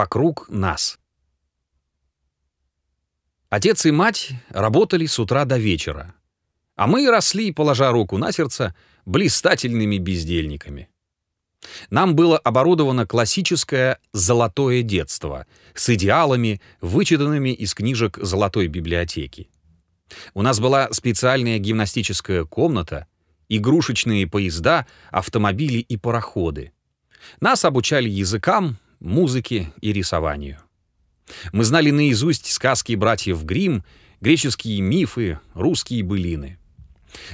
вокруг нас. Отец и мать работали с утра до вечера, а мы росли, положа руку на сердце, блистательными бездельниками. Нам было оборудовано классическое «золотое детство» с идеалами, вычитанными из книжек золотой библиотеки. У нас была специальная гимнастическая комната, игрушечные поезда, автомобили и пароходы. Нас обучали языкам, музыке и рисованию. Мы знали наизусть сказки братьев Гримм, греческие мифы, русские былины.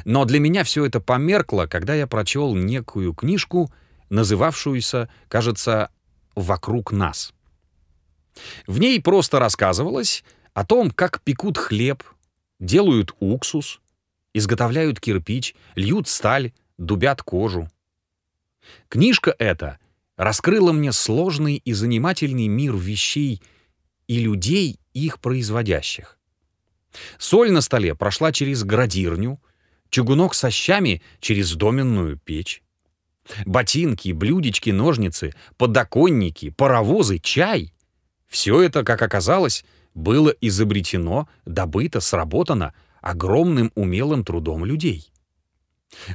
Но для меня все это померкло, когда я прочел некую книжку, называвшуюся, кажется, «Вокруг нас». В ней просто рассказывалось о том, как пекут хлеб, делают уксус, изготовляют кирпич, льют сталь, дубят кожу. Книжка эта раскрыла мне сложный и занимательный мир вещей и людей, их производящих. Соль на столе прошла через градирню, чугунок со щами через доменную печь. Ботинки, блюдечки, ножницы, подоконники, паровозы, чай — все это, как оказалось, было изобретено, добыто, сработано огромным умелым трудом людей.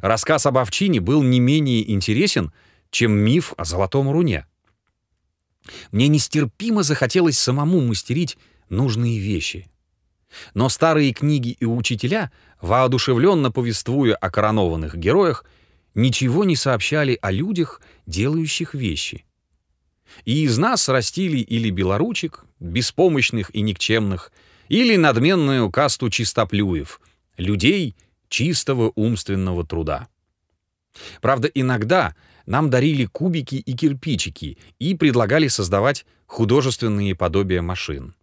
Рассказ об овчине был не менее интересен, чем миф о золотом руне. Мне нестерпимо захотелось самому мастерить нужные вещи. Но старые книги и учителя, воодушевленно повествуя о коронованных героях, ничего не сообщали о людях, делающих вещи. И из нас растили или белоручек, беспомощных и никчемных, или надменную касту чистоплюев, людей чистого умственного труда. Правда, иногда нам дарили кубики и кирпичики и предлагали создавать художественные подобия машин.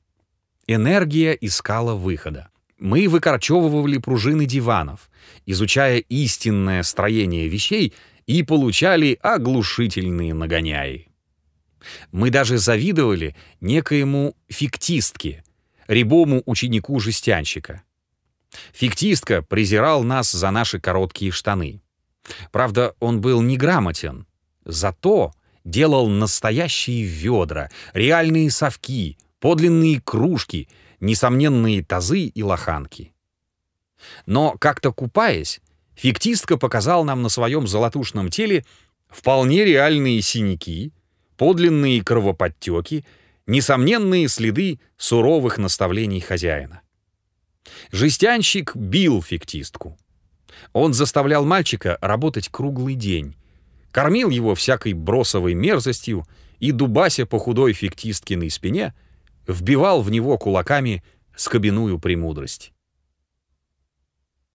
Энергия искала выхода. Мы выкорчевывали пружины диванов, изучая истинное строение вещей и получали оглушительные нагоняи. Мы даже завидовали некоему фиктистке, рябому ученику-жестянщика. Фиктистка презирал нас за наши короткие штаны. Правда, он был неграмотен. Зато делал настоящие ведра, реальные совки, подлинные кружки, несомненные тазы и лоханки. Но как-то купаясь, фиктистка показал нам на своем золотушном теле вполне реальные синяки, подлинные кровоподтеки, несомненные следы суровых наставлений хозяина. Жестянщик бил фиктистку. Он заставлял мальчика работать круглый день, кормил его всякой бросовой мерзостью и, дубася по худой фиктисткиной спине, вбивал в него кулаками скобяную премудрость.